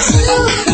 Oh.